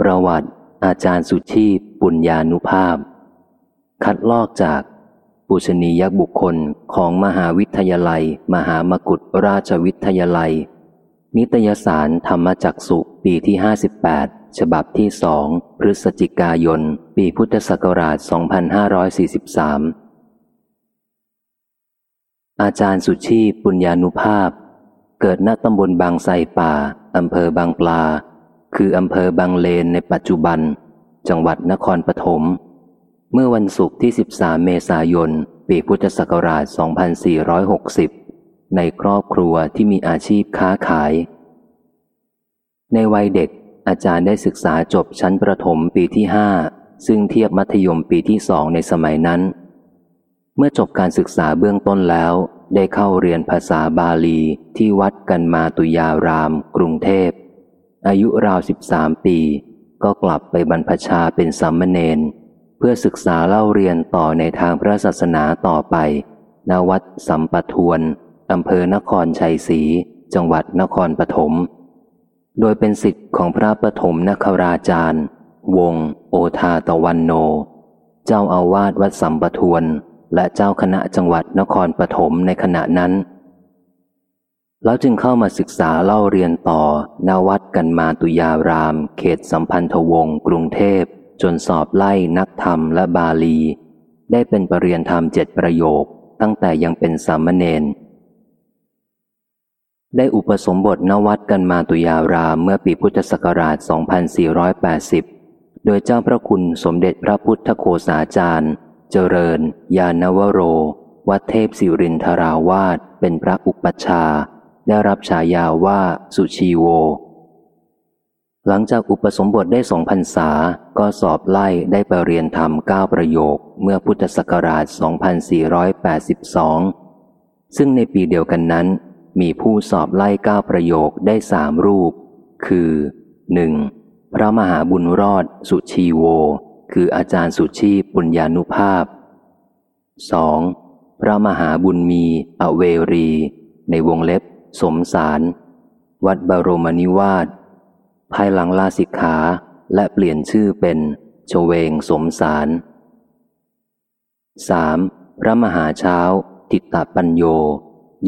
ประวัติอาจารย์สุชีพปุญญานุภาพ คัดลอกจากปุชนียบุคคลของมหาวิทยาลัย มหามกุฏราชวิทยาลัย นิตยสารธรรมจักสุปีที่ 58 ฉบับที่สองพฤศจิกายน ปีพุทธศักราช 2543 อาจารย์สุชีพปุญญานุภาพ เกิดณตำบลบางไทรป่าอำเภอบางปลา คืออำเภอบางเลนในปัจจุบัน จังหวัดนครปฐม เมื่อวันศุกร์ที่ 13 เมษายน ปีพุทธศักราช 2460 ในครอบครัวที่มีอาชีพค้าขาย ในวัยเด็กอาจารย์ได้ศึกษาจบชั้นประถมปีที่5ซึ่งเทียบมัธยมปีที่สองในสมัยนั้น เมื่อจบการศึกษาเบื้องต้นแล้ว ได้เข้าเรียนภาษาบาลีที่วัดกันมาตุยาราม กรุงเทพ อายุราว13ปี ก็กลับไปบรรพชาเป็นสามเณรเพื่อศึกษาเล่าเรียนต่อในทางพระศาสนาต่อไปณวัดสัมปทวนอำเภอนครชัยศรี จังหวัดนครปฐม โดยเป็นสิทธิ์ของพระปฐมนคราจารย์ วง โอทาตะวันโน เจ้าอาวาสวัดสัมปทวน และเจ้าคณะจังหวัดนครปฐมในขณะนั้น แล้วจึงเข้ามาศึกษาเล่าเรียนต่อณวัดกันมาตุยาราม เขตสัมพันธวงศ์กรุงเทพ จนสอบไล่นักธรรมและบาลี ได้เป็นปรริยนธรรมเจ็ดประโยค ตั้งแต่ยังเป็นสามเณรได้อุปสมบทนวัดกันมาตุยารามเมื่อปีพุทธศักราช 2480 โดยเจ้าพระคุณสมเด็จพระพุทธโฆษาจารย์ เจริญ ยานวโร วัดเทพสิรินทราวาสเป็นพระอุปัชฌาย์ ได้รับฉายาว่าสุชีโว หลังจากอุปสมบทได้สองพรรษา ก็สอบไล่ได้ไปเรียนธรรมเก้าประโยคเมื่อพุทธศักราช 2482 ซึ่งในปีเดียวกันนั้น มีผู้สอบไล่เก้าประโยคได้สามรูป คือ 1. พระมหาบุญรอด สุชีโว คืออาจารย์สุชีปุญญานุภาพ 2. พระมหาบุญมี อเวรี ในวงเล็บ สมสาร วัดบรมนิวาสภายหลังลาสิกขาและเปลี่ยนชื่อเป็นโชเวงสมสาร 3. พระมหาเช้า ติตาปัญโย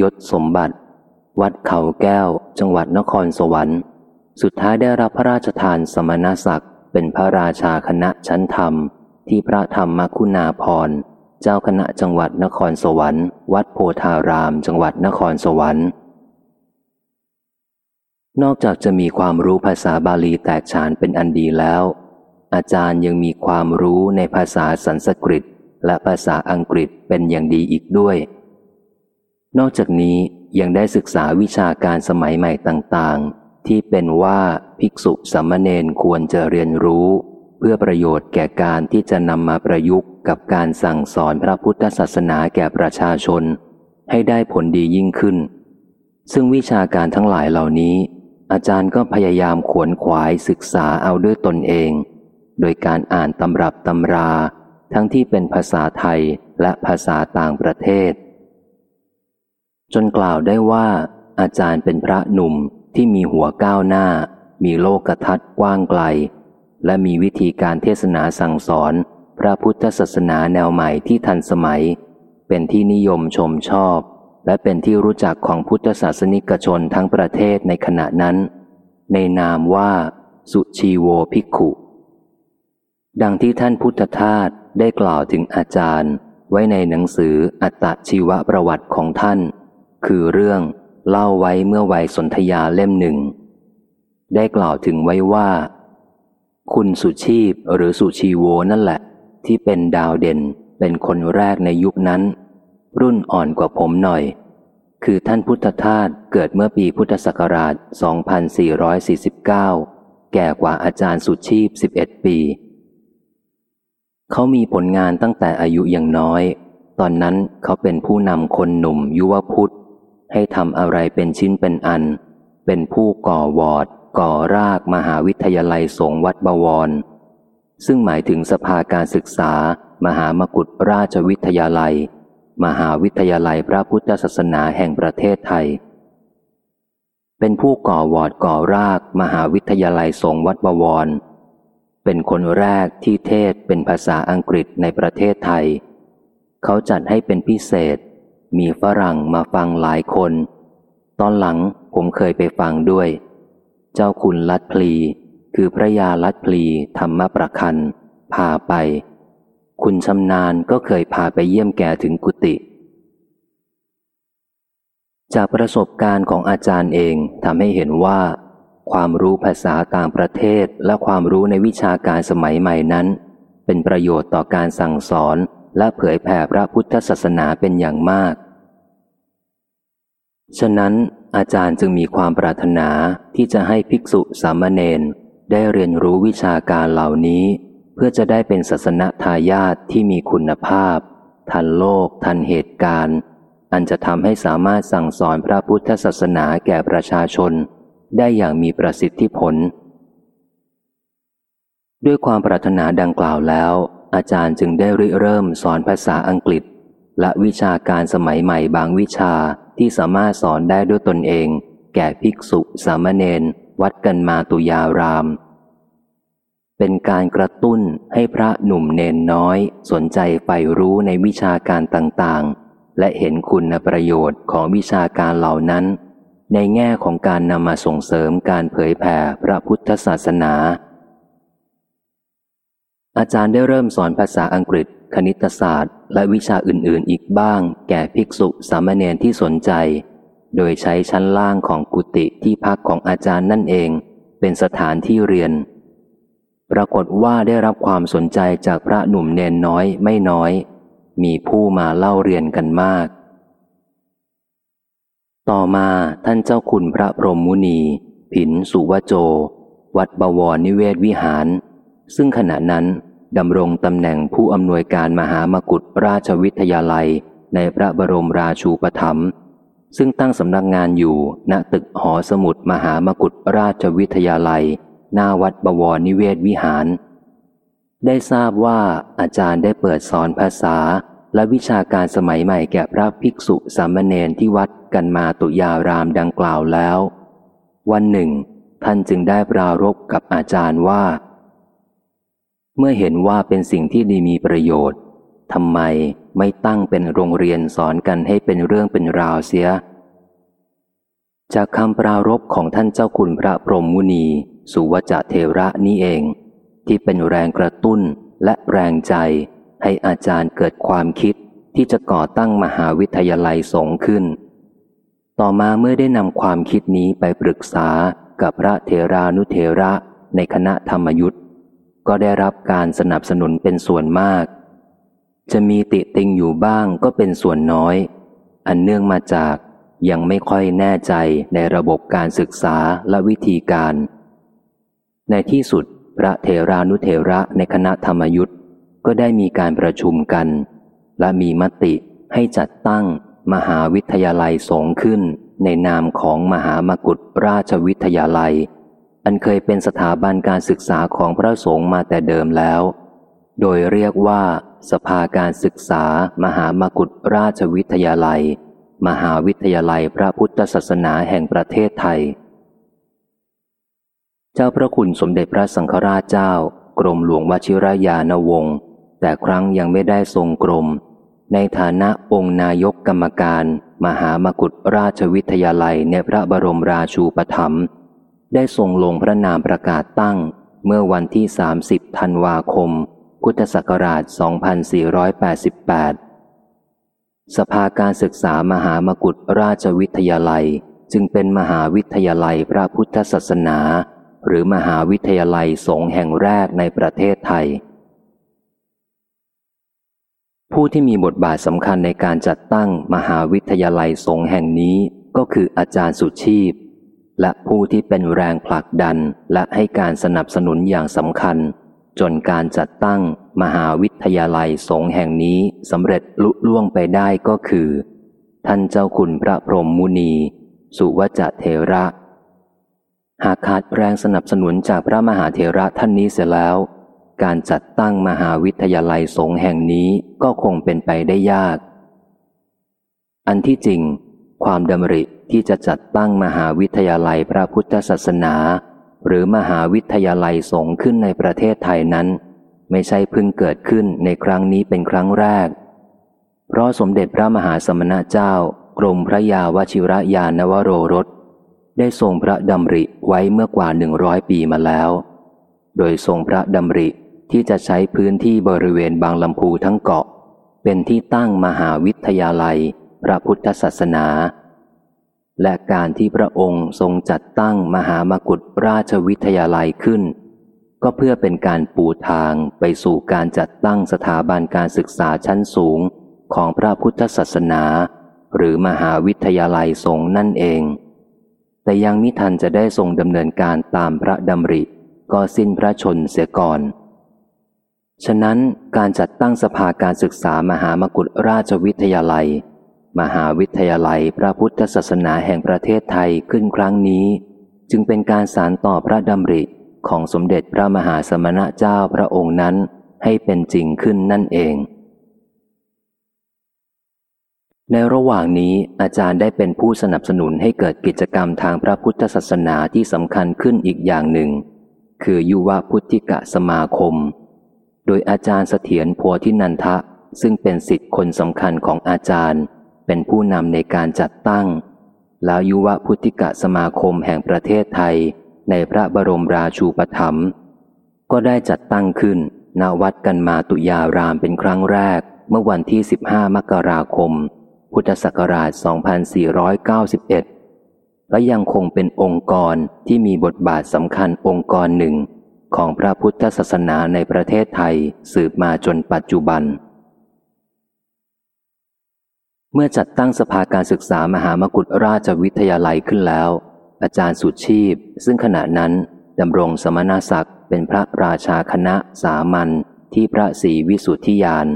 ยศสมบัติ วัดเขาแก้ว จังหวัดนครสวรรค์ สุดท้ายได้รับพระราชทานสมณศักดิ์ เป็นพระราชาคณะชั้นธรรม ที่พระธรรมมคุณาพรเจ้าคณะจังหวัดนครสวรรค์ วัดโพธาราม จังหวัดนครสวรรค์ นอกจากจะมีความรู้ภาษาบาลีแตกฉานเป็นอันดีแล้ว อาจารย์ยังมีความรู้ในภาษาสันสกฤต และภาษาอังกฤษเป็นอย่างดีอีกด้วย นอกจากนี้ยังได้ศึกษาวิชาการสมัยใหม่ต่างๆ ที่เป็นว่าภิกษุสัมมเนนควรจะเรียนรู้ เพื่อประโยชน์แก่การที่จะนำมาประยุกต์กับการสั่งสอนพระพุทธศาสนาแก่ประชาชน ให้ได้ผลดียิ่งขึ้น ซึ่งวิชาการทั้งหลายเหล่านี้ อาจารย์ก็พยายามขวนขวายศึกษาเอาด้วยตนเอง โดยการอ่านตำรับตำรา ทั้งที่เป็นภาษาไทยและภาษาต่างประเทศ จนกล่าวได้ว่า อาจารย์เป็นพระหนุ่มที่มีหัวก้าวหน้า มีโลกทัศน์กว้างไกล และมีวิธีการเทศนาสั่งสอน พระพุทธศาสนาแนวใหม่ที่ทันสมัย เป็นที่นิยมชมชอบ และเป็นที่รู้จักของพุทธศาสนิกชนทั้งประเทศในขณะนั้น ในนามว่า สุชีโวภิกขุ ดังที่ท่านพุทธทาสได้กล่าวถึงอาจารย์ ไว้ในหนังสืออัตชีวประวัติของท่าน คือเรื่องเล่าไว้เมื่อวัยสนธยาเล่มหนึ่ง ได้กล่าวถึงไว้ว่า คุณสุชีพหรือสุชีโวนั่นแหละ ที่เป็นดาวเด่นเป็นคนแรกในยุคนั้น รุ่นอ่อนกว่าผมหน่อย คือท่านพุทธทาสเกิดเมื่อปีพุทธศักราช 2449 แก่กว่าอาจารย์สุชีพ 11 ปี เขามีผลงานตั้งแต่อายุยังน้อย ตอนนั้นเขาเป็นผู้นำคนหนุ่มยุวพุทธ ให้ทำอะไรเป็นชิ้นเป็นอัน เป็นผู้ก่อวอดก่อรากมหาวิทยาลัยสงวัดบวร ซึ่งหมายถึงสภาการศึกษามหามกุฏราชวิทยาลัย มหาวิทยาลัยพระพุทธศาสนาแห่งประเทศไทย เป็นผู้ก่อวอดก่อราก มหาวิทยาลัยสงวัดบวร เป็นคนแรกที่เทศเป็นภาษาอังกฤษในประเทศไทย เขาจัดให้เป็นพิเศษ มีฝรั่งมาฟังหลายคน ตอนหลังผมเคยไปฟังด้วย เจ้าคุณลัดพลี คือพระยาลัดพลีธรรมประคันพาไป คุณชำนาญก็เคยพาไปเยี่ยมแกถึงกุฏิจากประสบการณ์ของอาจารย์เองทำให้เห็นว่า ความรู้ภาษาต่างประเทศและความรู้ในวิชาการสมัยใหม่นั้น เป็นประโยชน์ต่อการสั่งสอนและเผยแผ่พระพุทธศาสนาเป็นอย่างมาก ฉะนั้นอาจารย์จึงมีความปรารถนาที่จะให้ภิกษุสามเณรได้เรียนรู้วิชาการเหล่านี้ เพื่อจะได้เป็นศาสนทายาทที่มีคุณภาพ ทันโลก ทันเหตุการณ์ อันจะทำให้สามารถสั่งสอนพระพุทธศาสนาแก่ประชาชน ได้อย่างมีประสิทธิผล ด้วยความปรารถนาดังกล่าวแล้ว อาจารย์จึงได้ริเริ่มสอนภาษาอังกฤษ และวิชาการสมัยใหม่บางวิชาที่สามารถสอนได้ด้วยตนเอง แก่ภิกษุ สามเณรวัดกันมาตุยาราม เป็นการกระตุ้นให้พระหนุ่มเนนน้อย สนใจใฝ่รู้ในวิชาการต่างๆ และเห็นคุณประโยชน์ของวิชาการเหล่านั้น ในแง่ของการนำมาส่งเสริมการเผยแผ่พระพุทธศาสนา อาจารย์ได้เริ่มสอนภาษาอังกฤษ คณิตศาสตร์ และวิชาอื่นๆ อีกบ้าง แก่ภิกษุสามเณรที่สนใจ โดยใช้ชั้นล่างของกุฏิที่พักของอาจารย์นั่นเอง เป็นสถานที่เรียน ปรากฏว่าได้รับความสนใจจากพระหนุ่มเนนน้อยไม่น้อย มีผู้มาเล่าเรียนกันมาก ต่อมาท่านเจ้าคุณพระพรหมมุนี ผินสุวโจ วัดบวรนิเวศวิหาร ซึ่งขณะนั้นดำรงตำแหน่งผู้อำนวยการมหามกุฏราชวิทยาลัยในพระบรมราชูปถัมภ์ซึ่งตั้งสำนักงานอยู่ณตึกหอสมุดมหามกุฏราชวิทยาลัย หน้าวัดบวรนิเวศวิหาร ได้ทราบว่าอาจารย์ได้เปิดสอนภาษาและวิชาการสมัยใหม่แก่พระภิกษุสามเณรที่วัดกันมาตุยารามดังกล่าวแล้ว วันหนึ่ง ท่านจึงได้ปรารบกับอาจารย์ว่า เมื่อเห็นว่าเป็นสิ่งที่ดีมีประโยชน์ทำไมไม่ตั้งเป็นโรงเรียนสอนกันให้เป็นเรื่องเป็นราวเสีย จากคำปรารบของท่านเจ้าคุณพระพรหมมุนี สุวจเทระนี้เอง ที่เป็นแรงกระตุ้นและแรงใจ ให้อาจารย์เกิดความคิดที่จะก่อตั้งมหาวิทยาลัยสงฆ์ขึ้น ต่อมาเมื่อได้นำความคิดนี้ไปปรึกษากับพระเทรานุเทระในคณะธรรมยุทธ์ก็ได้รับการสนับสนุนเป็นส่วนมาก จะมีติติงอยู่บ้างก็เป็นส่วนน้อย อันเนื่องมาจากยังไม่ค่อยแน่ใจในระบบการศึกษาและวิธีการ ในที่สุดพระเทรานุเทระในคณะธรรมยุทธ์ก็ได้มีการประชุมกัน และมีมติให้จัดตั้งมหาวิทยาลัยสงขึ้นในนามของมหามกุฏราชวิทยาลัย อันเคยเป็นสถาบันการศึกษาของพระสงฆ์มาแต่เดิมแล้ว โดยเรียกว่า สภาการศึกษา มหามกุฏราชวิทยาลัย มหาวิทยาลัยพระพุทธศาสนาแห่งประเทศไทย เจ้าพระคุณสมเด็จพระสังฆราชเจ้า กรมหลวงวชิรยานวงศ์แต่ครั้งยังไม่ได้ทรงกรม ในฐานะองค์นายกกรรมการ มหามกุฏราชวิทยาลัยในพระบรมราชูปถัมภ์ได้ทรงลงพระนามประกาศตั้ง เมื่อวันที่ 30 ธันวาคม พุทธศักราช 2488 สภาการศึกษามหามกุฏราชวิทยาลัย จึงเป็นมหาวิทยาลัยพระพุทธศาสนา หรือมหาวิทยาลัยสงฆ์แห่งแรกในประเทศไทย ผู้ที่มีบทบาทสำคัญในการจัดตั้งมหาวิทยาลัยสงฆ์แห่งนี้ก็คืออาจารย์สุชีพ และผู้ที่เป็นแรงผลักดันและให้การสนับสนุนอย่างสำคัญ จนการจัดตั้งมหาวิทยาลัยสงฆ์แห่งนี้สำเร็จลุล่วงไปได้ก็คือ ท่านเจ้าคุณพระพรหมมุนี สุวจเทระ หากขาดแรงสนับสนุนจากพระมหาเถระท่านนี้เสียแล้ว การจัดตั้งมหาวิทยาลัยสงฆ์แห่งนี้ก็คงเป็นไปได้ยาก อันที่จริง ความดำริที่จะจัดตั้งมหาวิทยาลัยพระพุทธศาสนา หรือมหาวิทยาลัยสงฆ์ขึ้นในประเทศไทยนั้น ไม่ใช่เพิ่งเกิดขึ้นในครั้งนี้เป็นครั้งแรก เพราะสมเด็จพระมหาสมณเจ้ากรมพระยาวชิระยานวโรรส ได้ทรงพระดำริไว้เมื่อกว่าหนึ่งร้อยปีมาแล้ว โดยทรงพระดำริที่จะใช้พื้นที่บริเวณบางลำพูทั้งเกาะ เป็นที่ตั้งมหาวิทยาลัย พระพุทธศาสนา และการที่พระองค์ทรงจัดตั้งมหามกุฏราชวิทยาลัยขึ้น ก็เพื่อเป็นการปูทางไปสู่การจัดตั้งสถาบันการศึกษาชั้นสูงของพระพุทธศาสนา หรือมหาวิทยาลัยสงฆ์นั่นเอง แต่ยังมิทันจะได้ทรงดำเนินการตามพระดำริ ก็สิ้นพระชนเสียก่อน ฉะนั้นการจัดตั้งสภาการศึกษามหามกุฏราชวิทยาลัย มหาวิทยาลัยพระพุทธศาสนาแห่งประเทศไทยขึ้นครั้งนี้ จึงเป็นการสารต่อพระดำริของสมเด็จพระมหาสมณะเจ้าพระองค์นั้นให้เป็นจริงขึ้นนั่นเอง ในระหว่างนี้อาจารย์ได้เป็นผู้สนับสนุนให้เกิดกิจกรรมทางพระพุทธศาสนาที่สำคัญขึ้นอีกอย่างหนึ่ง คือยุวพุทธิกะสมาคม โดยอาจารย์เสถียรพัวทินันทะ ซึ่งเป็นสิทธิ์คนสำคัญของอาจารย์ เป็นผู้นำในการจัดตั้ง แล้วยุวพุทธิกะสมาคมแห่งประเทศไทย ในพระบรมราชูปถัมภ์ก็ได้จัดตั้งขึ้นณวัดกันมาตุยารามเป็นครั้งแรก เมื่อวันที่ 15 มกราคม พุทธศักราช 2491 และยังคงเป็นองค์กรที่มีบทบาทสำคัญองค์กรหนึ่ง ของพระพุทธศาสนาในประเทศไทยสืบมาจนปัจจุบัน เมื่อจัดตั้งสภาการศึกษามหามกุฏราชวิทยาลัยขึ้นแล้ว อาจารย์สุชีพ ซึ่งขณะนั้นดำรงสมณศักดิ์เป็นพระราชาคณะสามัญที่พระศรีวิสุทธิยาน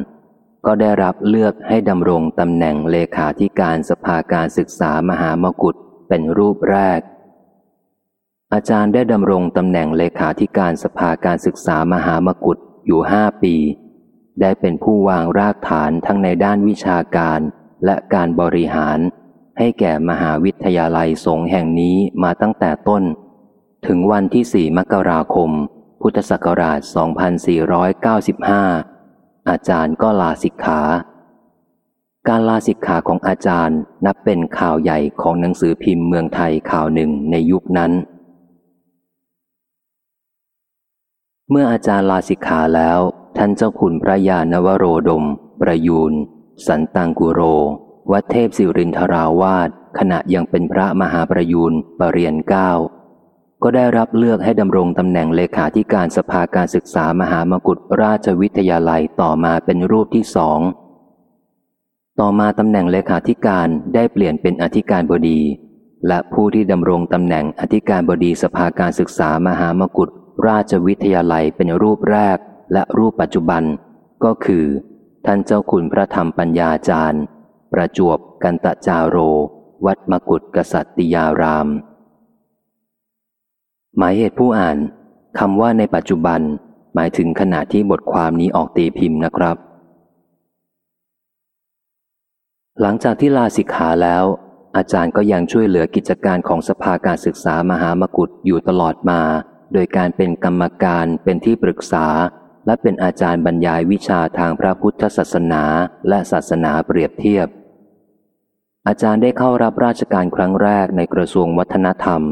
ก็ได้รับเลือกให้ดำรงตำแหน่งเลขาธิการสภาการศึกษามหามกุฏเป็นรูปแรก อาจารย์ได้ดำรงตำแหน่งเลขาธิการสภาการศึกษามหามกุฏอยู่ห้าปี ได้เป็นผู้วางรากฐานทั้งในด้านวิชาการและการบริหาร ให้แก่มหาวิทยาลัยสงฆ์แห่งนี้มาตั้งแต่ต้น ถึงวันที่ 4 มกราคม พุทธศักราช 2495 อาจารย์ก็ลาสิกขา การลาสิกขาของอาจารย์นับเป็นข่าวใหญ่ของหนังสือพิมพ์เมืองไทยข่าวหนึ่งในยุคนั้น เมื่ออาจารย์ลาสิกขาแล้ว ท่านเจ้าคุณพระยานวโรดม ประยูน สันตังกุโร วัดเทพสิรินทราวาสขณะยังเป็นพระมหาประยูนปรริยนเก้า ก็ได้รับเลือกให้ดำรงตำแหน่งเลขาธิการสภาการศึกษามหามกุฏราชวิทยาลัยต่อมาเป็นรูปที่สอง ต่อมาตำแหน่งเลขาธิการได้เปลี่ยนเป็นอธิการบดี และผู้ที่ดำรงตำแหน่งอธิการบดีสภาการศึกษามหามกุฏราชวิทยาลัยเป็นรูปแรกและรูปปัจจุบัน ก็คือ ท่านเจ้าคุณพระธรรมปัญญาจารย์ ประจวบกันตะจาโร วัดมกุฏกษัตริยาราม หมายเหตุผู้อ่านคำว่าในปัจจุบัน หมายถึงขณะที่บทความนี้ออกตีพิมพ์นะครับ หลังจากที่ลาสิกขาแล้ว อาจารย์ก็ยังช่วยเหลือกิจการของสภาการศึกษามหามกุฏอยู่ตลอดมา โดยการเป็นกรรมการเป็นที่ปรึกษา และเป็นอาจารย์บรรยายวิชาทางพระพุทธศาสนาและศาสนาเปรียบเทียบ อาจารย์ได้เข้ารับราชการครั้งแรกในกระทรวงวัฒนธรรม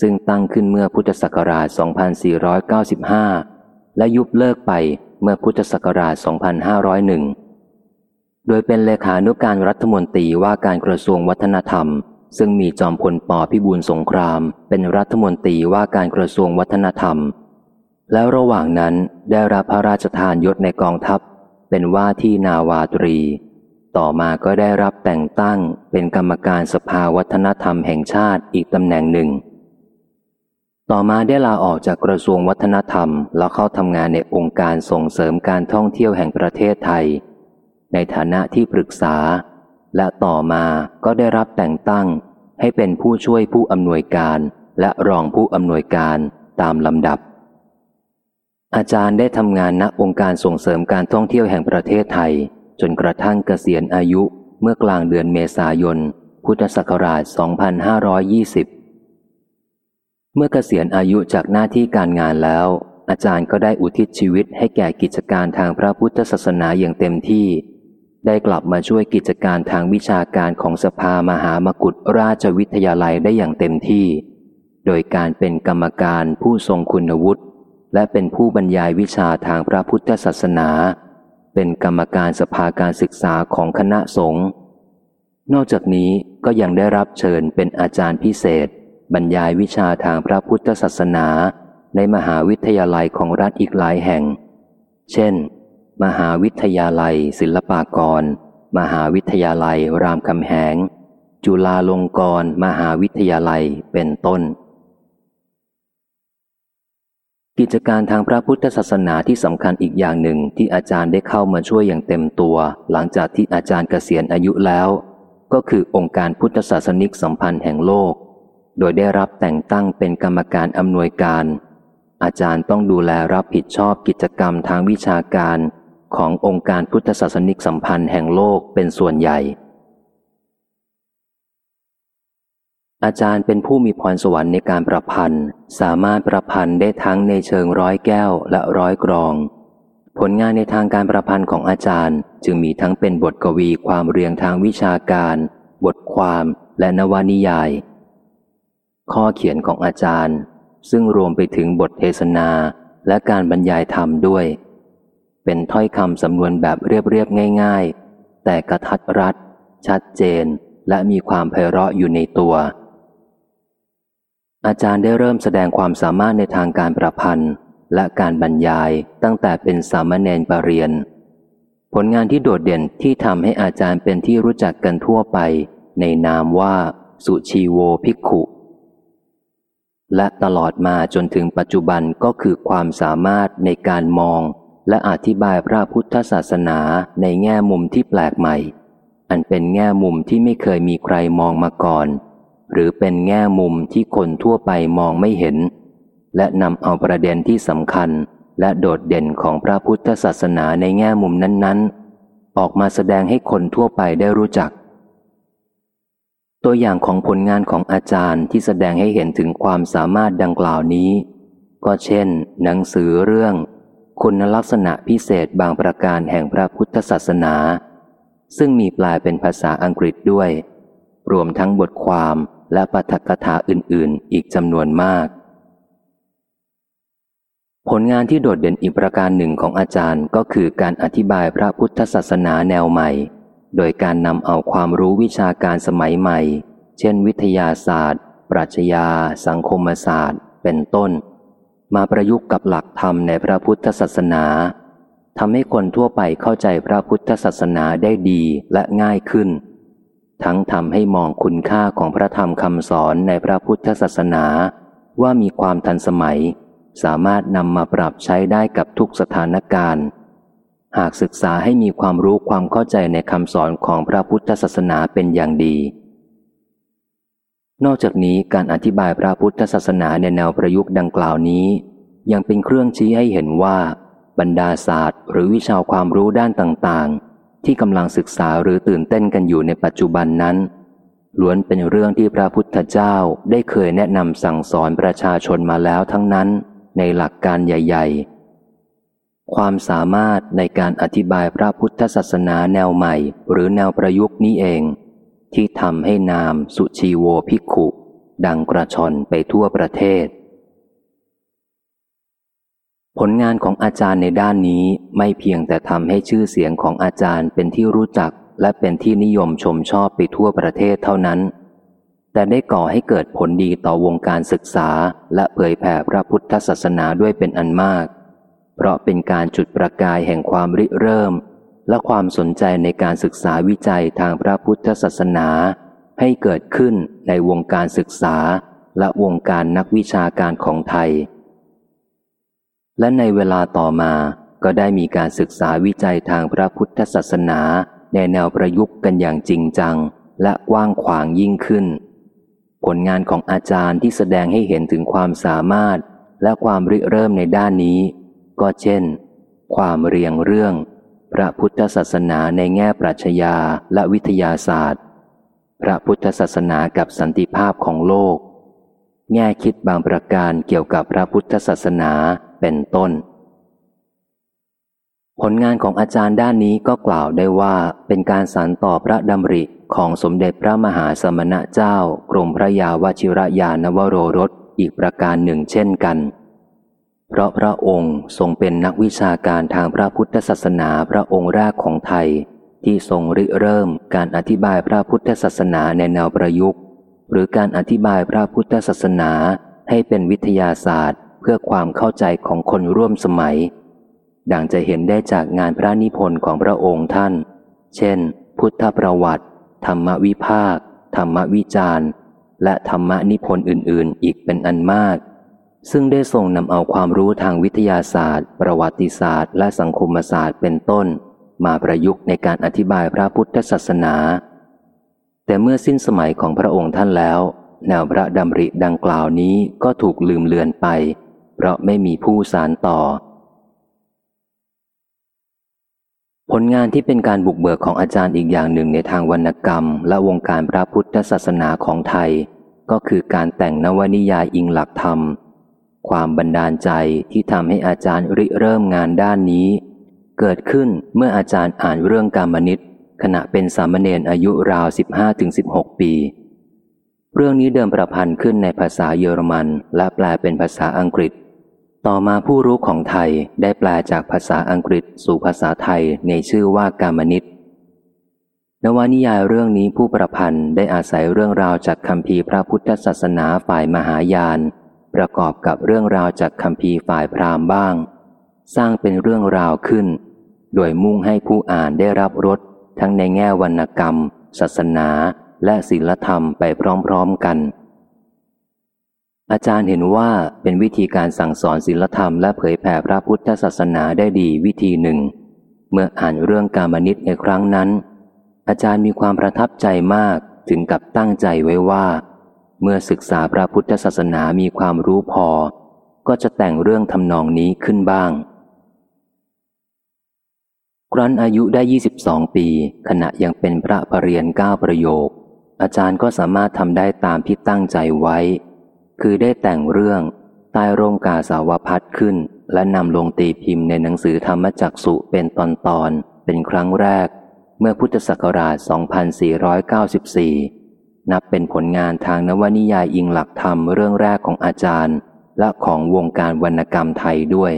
ซึ่งตั้งขึ้นเมื่อพุทธศักราช 2495 และยุบเลิกไปเมื่อพุทธศักราช 2501 โดยเป็นเลขานุการรัฐมนตรีว่าการกระทรวงวัฒนธรรม ซึ่งมีจอมพลปพิบูลสงคราม เป็นรัฐมนตรีว่าการกระทรวงวัฒนธรรม แล้วระหว่างนั้นได้รับพระราชทานยศในกองทัพ เป็นว่าที่นาวาตรี ต่อมาก็ได้รับแต่งตั้งเป็นกรรมการสภาวัฒนธรรมแห่งชาติอีกตำแหน่งหนึ่ง ต่อมาได้ลาออกจากกระทรวงวัฒนธรรม แล้วเข้าทำงานในองค์การส่งเสริมการท่องเที่ยวแห่งประเทศไทย ในฐานะที่ปรึกษา และต่อมาก็ได้รับแต่งตั้ง ให้เป็นผู้ช่วยผู้อำนวยการ และรองผู้อำนวยการตามลำดับ อาจารย์ได้ทำงานณองค์การส่งเสริมการท่องเที่ยวแห่งประเทศไทย จนกระทั่งเกษียณอายุเมื่อกลางเดือนเมษายน พุทธศักราช 2520 เมื่อเกษียณอายุจากหน้าที่การงานแล้ว อาจารย์ก็ได้อุทิศชีวิตให้แก่กิจการทางพระพุทธศาสนาอย่างเต็มที่ ได้กลับมาช่วยกิจการทางวิชาการของสภามหามกุฏราชวิทยาลัยได้อย่างเต็มที่ โดยการเป็นกรรมการผู้ทรงคุณวุฒิและเป็นผู้บรรยายวิชาทางพระพุทธศาสนา เป็นกรรมการสภาการศึกษาของคณะสงฆ์นอกจากนี้ก็ยังได้รับเชิญเป็นอาจารย์พิเศษ บรรยายวิชาทางพระพุทธศาสนาในมหาวิทยาลัยของรัฐอีกหลายแห่ง เช่น มหาวิทยาลัยศิลปากร มหาวิทยาลัยรามคำแหง จุฬาลงกรณ์มหาวิทยาลัยเป็นต้น กิจการทางพระพุทธศาสนาที่สำคัญอีกอย่างหนึ่งที่อาจารย์ได้เข้ามาช่วยอย่างเต็มตัว หลังจากที่อาจารย์เกษียณอายุแล้ว ก็คือองค์การพุทธศาสนิกสัมพันธ์แห่งโลก โดยได้รับแต่งตั้งเป็นกรรมการอำนวยการ อาจารย์ต้องดูแลรับผิดชอบกิจกรรมทางวิชาการขององค์การพุทธศาสนิกสัมพันธ์แห่งโลกเป็นส่วนใหญ่ อาจารย์เป็นผู้มีพรสวรรค์ในการประพันธ์ สามารถประพันธ์ได้ทั้งในเชิงร้อยแก้วและร้อยกรอง ผลงานในทางการประพันธ์ของอาจารย์จึงมีทั้งเป็นบทกวีความเรียงทางวิชาการ บทความและนวนิยาย ข้อเขียนของอาจารย์ ซึ่งรวมไปถึงบทเทศนาและการบรรยายธรรมด้วย เป็นถ้อยคำสำนวนแบบเรียบๆง่าย ๆ แต่กระทัดรัด ชัดเจน และมีความไพเราะอยู่ในตัว อาจารย์ได้เริ่มแสดงความสามารถในทางการประพันธ์ และการบรรยายตั้งแต่เป็นสามเณรปรริญญาผลงานที่โดดเด่นที่ทำให้อาจารย์เป็นที่รู้จักกันทั่วไป ในนามว่า สุชีโวภิกขุ และตลอดมาจนถึงปัจจุบันก็คือความสามารถในการมอง และอธิบายพระพุทธศาสนาในแง่มุมที่แปลกใหม่ อันเป็นแง่มุมที่ไม่เคยมีใครมองมาก่อน หรือเป็นแง่มุมที่คนทั่วไปมองไม่เห็น และนำเอาประเด็นที่สำคัญ และโดดเด่นของพระพุทธศาสนาในแง่มุมนั้น ๆ ออกมาแสดงให้คนทั่วไปได้รู้จัก ตัวอย่างของผลงานของอาจารย์ที่แสดงให้เห็นถึงความสามารถดังกล่าวนี้ ก็เช่น หนังสือเรื่อง คุณลักษณะพิเศษบางประการแห่งพระพุทธศาสนา ซึ่งมีแปลเป็นภาษาอังกฤษด้วย รวมทั้งบทความและปาฐกถาอื่นๆ อีกจำนวนมาก ผลงานที่โดดเด่นอีกประการหนึ่งของอาจารย์ก็คือการอธิบายพระพุทธศาสนาแนวใหม่ โดยการนำเอาความรู้วิชาการสมัยใหม่ เช่นวิทยาศาสตร์ ปรัชญา สังคมศาสตร์ เป็นต้น มาประยุกต์กับหลักธรรมในพระพุทธศาสนาทำให้คนทั่วไปเข้าใจพระพุทธศาสนาได้ดีและง่ายขึ้น ทั้งทำให้มองคุณค่าของพระธรรมคำสอนในพระพุทธศาสนาว่ามีความทันสมัย สามารถนำมาปรับใช้ได้กับทุกสถานการณ์ หากศึกษาให้มีความรู้ความเข้าใจในคำสอนของพระพุทธศาสนาเป็นอย่างดี นอกจากนี้การอธิบายพระพุทธศาสนาในแนวประยุกต์ดังกล่าวนี้ ยังเป็นเครื่องชี้ให้เห็นว่า บรรดาศาสตร์ หรือวิชาความรู้ด้านต่างๆ ที่กำลังศึกษาหรือตื่นเต้นกันอยู่ในปัจจุบันนั้น ล้วนเป็นเรื่องที่พระพุทธเจ้าได้เคยแนะนำสั่งสอนประชาชนมาแล้วทั้งนั้น ในหลักการใหญ่ ๆ ความสามารถในการอธิบายพระพุทธศาสนาแนวใหม่ หรือแนวประยุกต์นี้เอง ที่ทำให้นามสุชีโวภิกขุ ดังกระชอนไปทั่วประเทศ ผลงานของอาจารย์ในด้านนี้ไม่เพียงแต่ทำให้ชื่อเสียงของอาจารย์เป็นที่รู้จักและเป็นที่นิยมชมชอบไปทั่วประเทศเท่านั้น แต่ได้ก่อให้เกิดผลดีต่อวงการศึกษาและเผยแผ่พระพุทธศาสนาด้วยเป็นอันมาก เพราะเป็นการจุดประกายแห่งความริเริ่ม และความสนใจในการศึกษาวิจัยทางพระพุทธศาสนา ให้เกิดขึ้นในวงการศึกษาและวงการนักวิชาการของไทย และในเวลาต่อมาก็ได้มีการศึกษาวิจัยทางพระพุทธศาสนาในแนวประยุกต์กันอย่างจริงจัง และกว้างขวางยิ่งขึ้น ผลงานของอาจารย์ที่แสดงให้เห็นถึงความสามารถและความริเริ่มในด้านนี้ ก็เช่น ความเรียงเรื่อง พระพุทธศาสนาในแง่ปรัชญาและวิทยาศาสตร์ พระพุทธศาสนากับสันติภาพของโลก แง่คิดบางประการเกี่ยวกับพระพุทธศาสนาเป็นต้น ผลงานของอาจารย์ด้านนี้ก็กล่าวได้ว่าเป็นการสานต่อพระดำริของสมเด็จพระมหาสมณะเจ้า กรมพระยาวชิระยานวโรรสอีกประการหนึ่งเช่นกัน เพราะพระองค์ทรงเป็นนักวิชาการทางพระพุทธศาสนาพระองค์แรกของไทย ที่ทรงริเริ่มการอธิบายพระพุทธศาสนาในแนวประยุกต์ หรือการอธิบายพระพุทธศาสนาให้เป็นวิทยาศาสตร์ เพื่อความเข้าใจของคนร่วมสมัย ดังจะเห็นได้จากงานพระนิพนธ์ของพระองค์ท่าน เช่น พุทธประวัติ ธรรมวิภาค ธรรมวิจารณ์และธรรมนิพนธ์อื่น ๆ อีกเป็นอันมาก ซึ่งได้ทรงนำเอาความรู้ทางวิทยาศาสตร์ ประวัติศาสตร์ และสังคมศาสตร์เป็นต้น มาประยุกต์ในการอธิบายพระพุทธศาสนา แต่เมื่อสิ้นสมัยของพระองค์ท่านแล้ว แนวพระดำริดังกล่าวนี้ก็ถูกลืมเลือนไป เพราะไม่มีผู้สารต่อ ผลงานที่เป็นการบุกเบิกของอาจารย์อีกอย่างหนึ่งในทางวรรณกรรม และวงการพระพุทธศาสนาของไทย ก็คือการแต่งนวนิยายอิงหลักธรรม ความบันดาลใจที่ทำให้อาจารย์ริเริ่มงานด้านนี้ เกิดขึ้นเมื่ออาจารย์อ่านเรื่องกามนิตขณะเป็นสามเณรอายุราว 15-16 ปี เรื่องนี้เดิมประพันธ์ขึ้นในภาษาเยอรมัน และแปลเป็นภาษาอังกฤษ ต่อมาผู้รู้ของไทยได้แปลจากภาษาอังกฤษสู่ภาษาไทยในชื่อว่ากามนิตนวนิยายเรื่องนี้ผู้ประพันธ์ได้อาศัยเรื่องราวจากคำพีพระพุทธศาสนาฝ่ายมหายาน ประกอบกับเรื่องราวจากคำพีฝ่ายพราหมณ์บ้าง สร้างเป็นเรื่องราวขึ้น โดยมุ่งให้ผู้อ่านได้รับรสทั้งในแง่วรรณกรรม ศาสนา และศีลธรรมไปพร้อมๆกัน อาจารย์เห็นว่าเป็นวิธีการสั่งสอนศีลธรรมและเผยแผ่พระพุทธศาสนาได้ดีวิธีหนึ่ง เมื่ออ่านเรื่องกามนิตในครั้งนั้น อาจารย์มีความประทับใจมากถึงกับตั้งใจไว้ว่า เมื่อศึกษาพระพุทธศาสนามีความรู้พอ ก็จะแต่งเรื่องทำนองนี้ขึ้นบ้าง ครั้นอายุได้ 22 ปี ขณะยังเป็นพระปรริยนเก้าประโยค อาจารย์ก็สามารถทำได้ตามที่ตั้งใจไว้ คือได้แต่งเรื่องใต้ร่มกาสาวพัดขึ้น และนำลงตีพิมพ์ในหนังสือธรรมจักสุเป็นตอนตอนเป็นครั้งแรก เมื่อพุทธศักราช 2494 นับเป็นผลงานทางนวนิยายอิงหลักธรรมเรื่องแรกของอาจารย์ และของวงการวรรณกรรมไทยด้วย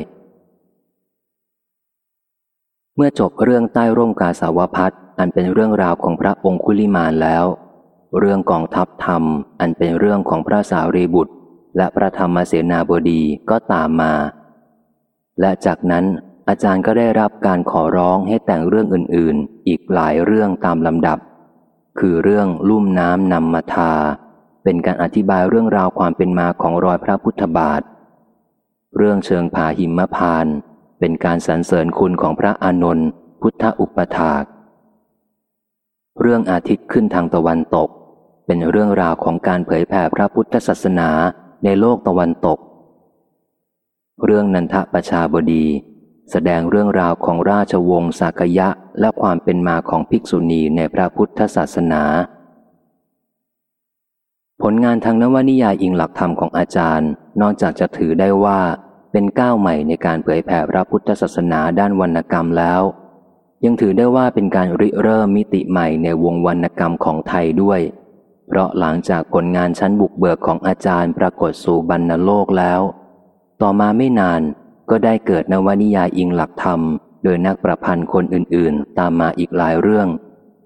เมื่อจบเรื่องใต้ร่มกาสาวพัดอันเป็นเรื่องราวของพระองคุลิมานแล้ว เรื่องกองทัพธรรม อันเป็นเรื่องของพระสารีบุตร และพระธรรมเสนาบดีก็ตามมา และจากนั้นอาจารย์ก็ได้รับการขอร้องให้แต่งเรื่องอื่น ๆ อีกหลายเรื่องตามลำดับ คือเรื่องลุ่มน้ำนำมาทา เป็นการอธิบายเรื่องราวความเป็นมาของรอยพระพุทธบาท เรื่องเชิงผาหิมพาน เป็นการสรรเสริญคุณของพระอานนท์พุทธอุปถาก เรื่องอาทิตย์ขึ้นทางตะวันตก เป็นเรื่องราวของการเผยแผ่พระพุทธศาสนาในโลกตะวันตก เรื่องนันทประชาบดี แสดงเรื่องราวของราชวงศ์สากยะ และความเป็นมาของภิกษุณีในพระพุทธศาสนา ผลงานทางนวนิยายอิงหลักธรรมของอาจารย์ นอกจากจะถือได้ว่าเป็นก้าวใหม่ในการเผยแผ่พระพุทธศาสนาด้านวรรณกรรมแล้ว ยังถือได้ว่าเป็นการริเริ่มมิติใหม่ในวงวรรณกรรมของไทยด้วย เพราะหลังจากผลงานชั้นบุกเบิกของอาจารย์ปรากฏสู่บรรณโลกแล้ว ต่อมาไม่นานก็ได้เกิดนวนิยายอิงหลักธรรม โดยนักประพันธ์คนอื่นๆ ตามมาอีกหลายเรื่อง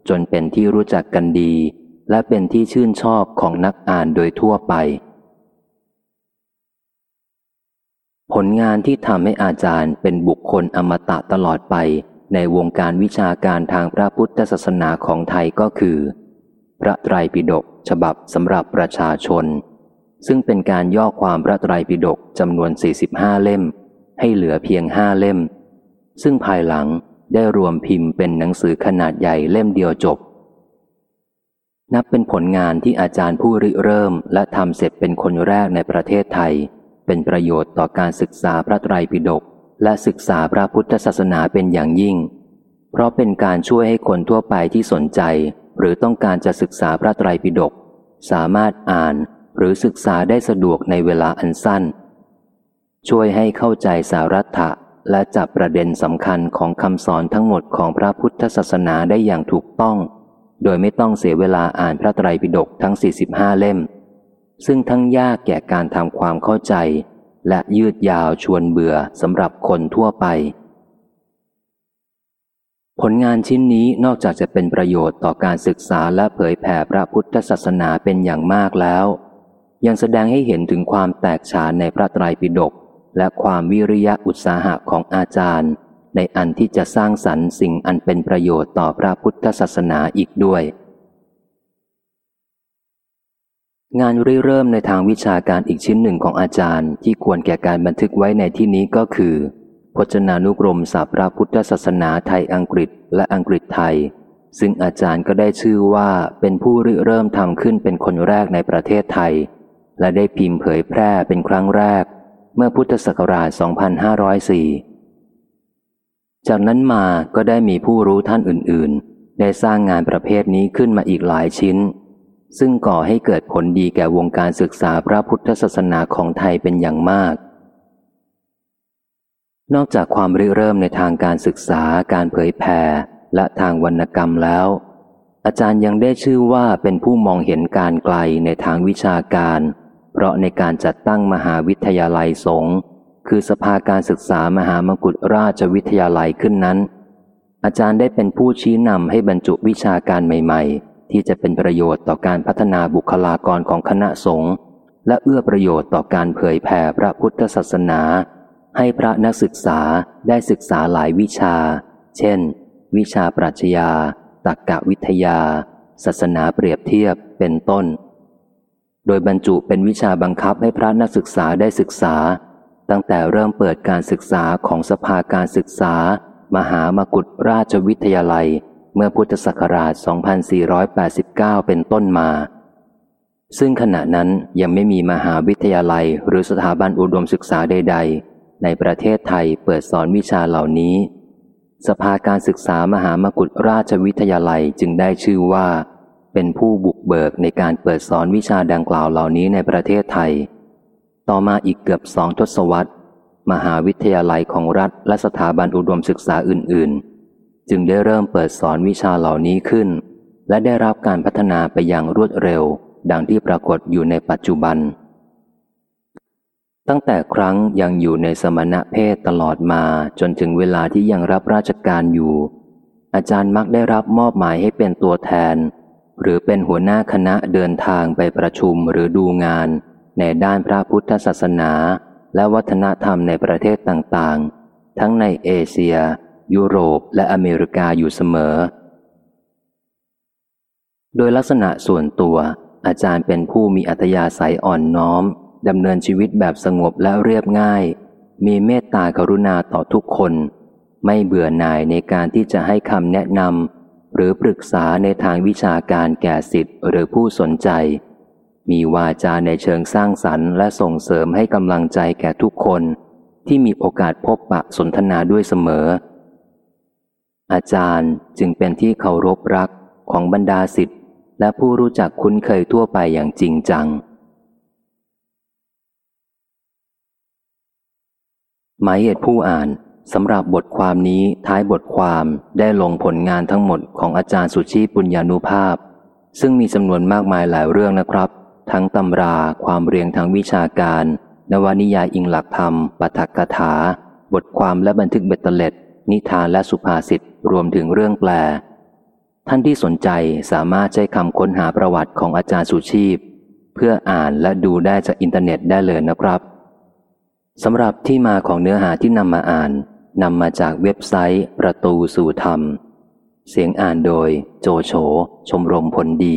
จนเป็นที่รู้จักกันดี และเป็นที่ชื่นชอบของนักอ่านโดยทั่วไป ผลงานที่ทำให้อาจารย์เป็นบุคคลอมตะตลอดไปในวงการวิชาการทางพระพุทธศาสนาของไทยก็คือ พระไตรปิฎกฉบับสำหรับประชาชน ซึ่งเป็นการย่อความพระไตรปิฎกจำนวน 45 เล่ม ให้เหลือเพียงห้าเล่ม ซึ่งภายหลังได้รวมพิมพ์เป็นหนังสือขนาดใหญ่เล่มเดียวจบ นับเป็นผลงานที่อาจารย์ผู้ริเริ่มและทำเสร็จเป็นคนแรกในประเทศไทย เป็นประโยชน์ต่อการศึกษาพระไตรปิฎกและศึกษาพระพุทธศาสนาเป็นอย่างยิ่ง เพราะเป็นการช่วยให้คนทั่วไปที่สนใจ หรือต้องการจะศึกษาพระไตรปิฎกสามารถอ่านหรือศึกษาได้สะดวกในเวลาอันสั้น ช่วยให้เข้าใจสารัตะ และจับประเด็นสำคัญของคำสอนทั้งหมดของพระพุทธศาสนาได้อย่างถูกต้อง โดยไม่ต้องเสียเวลาอ่านพระไตรปิฎกทั้ง 45 เล่ม ซึ่งทั้งยากแก่การทำความเข้าใจ และยืดยาวชวนเบื่อสำหรับคนทั่วไป ผลงานชิ้นนี้นอกจากจะเป็นประโยชน์ต่อการศึกษาและเผยแผ่พระพุทธศาสนาเป็นอย่างมากแล้ว ยังแสดงให้เห็นถึงความแตกฉานในพระไตรปิฎก และความวิริยะอุตสาหะของอาจารย์ ในอันที่จะสร้างสรรค์สิ่งอันเป็นประโยชน์ต่อพระพุทธศาสนาอีกด้วย งานริเริ่มในทางวิชาการอีกชิ้นหนึ่งของอาจารย์ที่ควรแก่การบันทึกไว้ในที่นี้ก็คือ พจนานุกรมสาพระพุทธศาสนาไทยอังกฤษและอังกฤษไทย ซึ่งอาจารย์ก็ได้ชื่อว่าเป็นผู้ริเริ่มทำขึ้นเป็นคนแรกในประเทศไทย และได้พิมพ์เผยแพร่เป็นครั้งแรก เมื่อพุทธศักราช 2504 จากนั้นมาก็ได้มีผู้รู้ท่านอื่น ๆ ได้สร้างงานประเภทนี้ขึ้นมาอีกหลายชิ้น ซึ่งก่อให้เกิดผลดีแก่วงการศึกษาพระพุทธศาสนาของไทยเป็นอย่างมาก นอกจากความริเริ่มในทางการศึกษาการเผยแผ่และทางวรรณกรรมแล้วอาจารย์ยังได้ชื่อว่าเป็นผู้มองเห็นการไกลในทางวิชาการ เพราะในการจัดตั้งมหาวิทยาลัยสงฆ์คือสภาการศึกษามหามกุฏราชวิทยาลัยขึ้นนั้น อาจารย์ได้เป็นผู้ชี้นำให้บรรจุวิชาการใหม่ ๆ ที่จะเป็นประโยชน์ต่อการพัฒนาบุคลากรของคณะสงฆ์และเอื้อประโยชน์ต่อการเผยแผ่พระพุทธศาสนา ให้พระนักศึกษาได้ศึกษาหลายวิชา เช่น วิชาปรัชญาตรรกะวิทยา ศาสนาเปรียบเทียบเป็นต้น โดยบรรจุเป็นวิชาบังคับให้พระนักศึกษาได้ศึกษา ตั้งแต่เริ่มเปิดการศึกษาของสภาการศึกษา มหามกุฏราชวิทยาลัย เมื่อพุทธศักราช 2489 เป็นต้นมา ซึ่งขณะนั้นยังไม่มีมหาวิทยาลัยหรือสถาบันอุดมศึกษาใด ๆ ในประเทศไทยเปิดสอนวิชาเหล่านี้ สภาการศึกษามหามกุฏราชวิทยาลัยจึงได้ชื่อว่า เป็นผู้บุกเบิกในการเปิดสอนวิชาดังกล่าวเหล่านี้ในประเทศไทย ต่อมาอีกเกือบสองทศวรรษ มหาวิทยาลัยของรัฐและสถาบันอุดมศึกษาอื่น ๆ จึงได้เริ่มเปิดสอนวิชาเหล่านี้ขึ้น และได้รับการพัฒนาไปอย่างรวดเร็ว ดังที่ปรากฏอยู่ในปัจจุบัน ตั้งแต่ครั้งยังอยู่ในสมณะเพศตลอดมาจนถึงเวลาที่ยังรับราชการอยู่ อาจารย์มักได้รับมอบหมายให้เป็นตัวแทน หรือเป็นหัวหน้าคณะเดินทางไปประชุมหรือดูงาน ในด้านพระพุทธศาสนา และวัฒนธรรมในประเทศต่างๆ ทั้งในเอเชีย ยุโรปและอเมริกาอยู่เสมอ โดยลักษณะส่วนตัวอาจารย์เป็นผู้มีอัตยาศัยอ่อนน้อมดำเนินชีวิตแบบสงบและเรียบง่าย มีเมตตากรุณาต่อทุกคน ไม่เบื่อหน่ายในการที่จะให้คำแนะนำ หรือปรึกษาในทางวิชาการแก่สิทธิ์หรือผู้สนใจ มีวาจาในเชิงสร้างสรรค์และส่งเสริมให้กำลังใจแก่ทุกคน ที่มีโอกาสพบปะสนทนาด้วยเสมอ อาจารย์จึงเป็นที่เคารพรักของบรรดาสิทธิ์และผู้รู้จักคุ้นเคยทั่วไปอย่างจริงจัง หมายเหตุผู้อ่าน สำหรับบทความนี้ท้ายบทความได้ลงผลงานทั้งหมดของอาจารย์สุชีปุญญานุภาพ ซึ่งมีจำนวนมากมายหลายเรื่องนะครับ ทั้งตำราความเรียงทางวิชาการ นวนิยายอิงหลักธรรมปาฐกถา บทความและบันทึกเบ็ดเตล็ด นิทานและสุภาษิตรวมถึงเรื่องแปล ท่านที่สนใจสามารถใช้คำค้นหาประวัติของอาจารย์สุชีพ เพื่ออ่านและดูได้จากอินเทอร์เน็ตได้เลยนะครับสำหรับที่มาของเนื้อหาที่นำมาอ่าน นำมาจากเว็บไซต์ ประตูสู่ธรรม เสียงอ่านโดย โจโฉ ชมรมผลดี